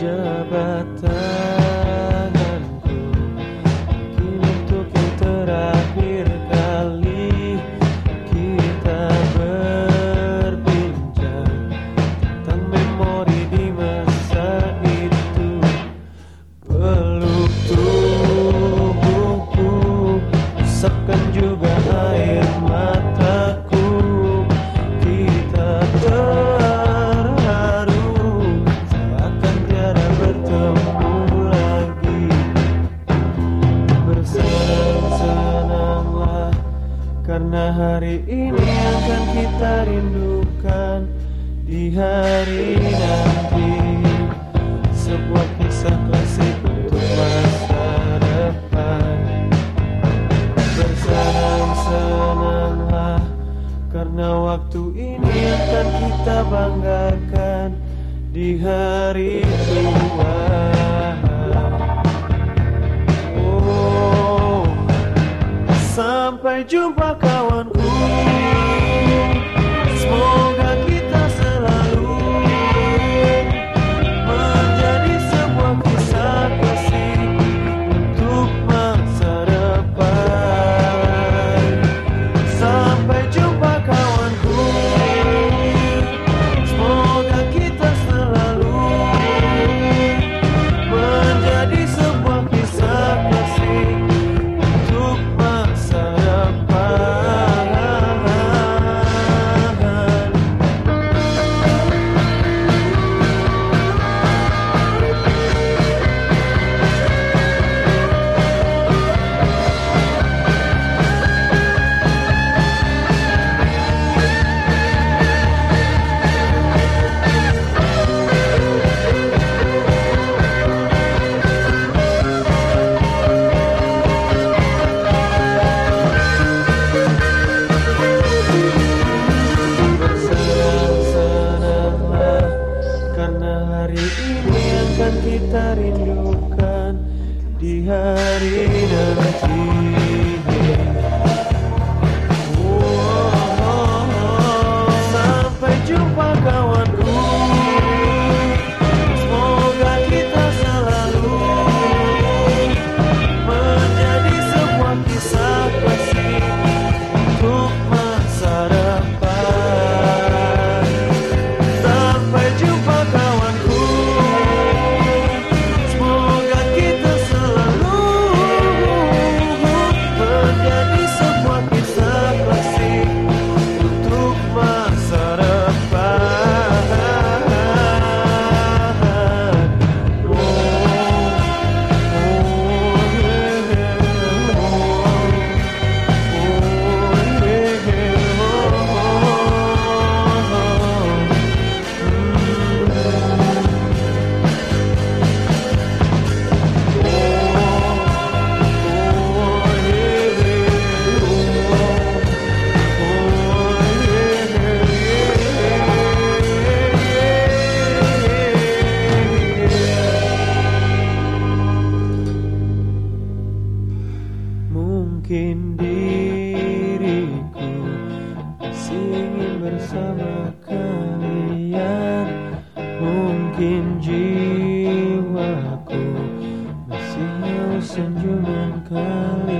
jabatan Karena hari ini akan kita rindukan Di hari nanti. Sebuah kisah klasik untuk masa depan. Bersenang-senanglah Karena waktu ini akan kita banggakan Di hari tua. Sampai jumpa kawanku di hari nanti. mungkin diriku masih ingin bersama kalian. Mungkin jiwaku masih haus senyuman kalian.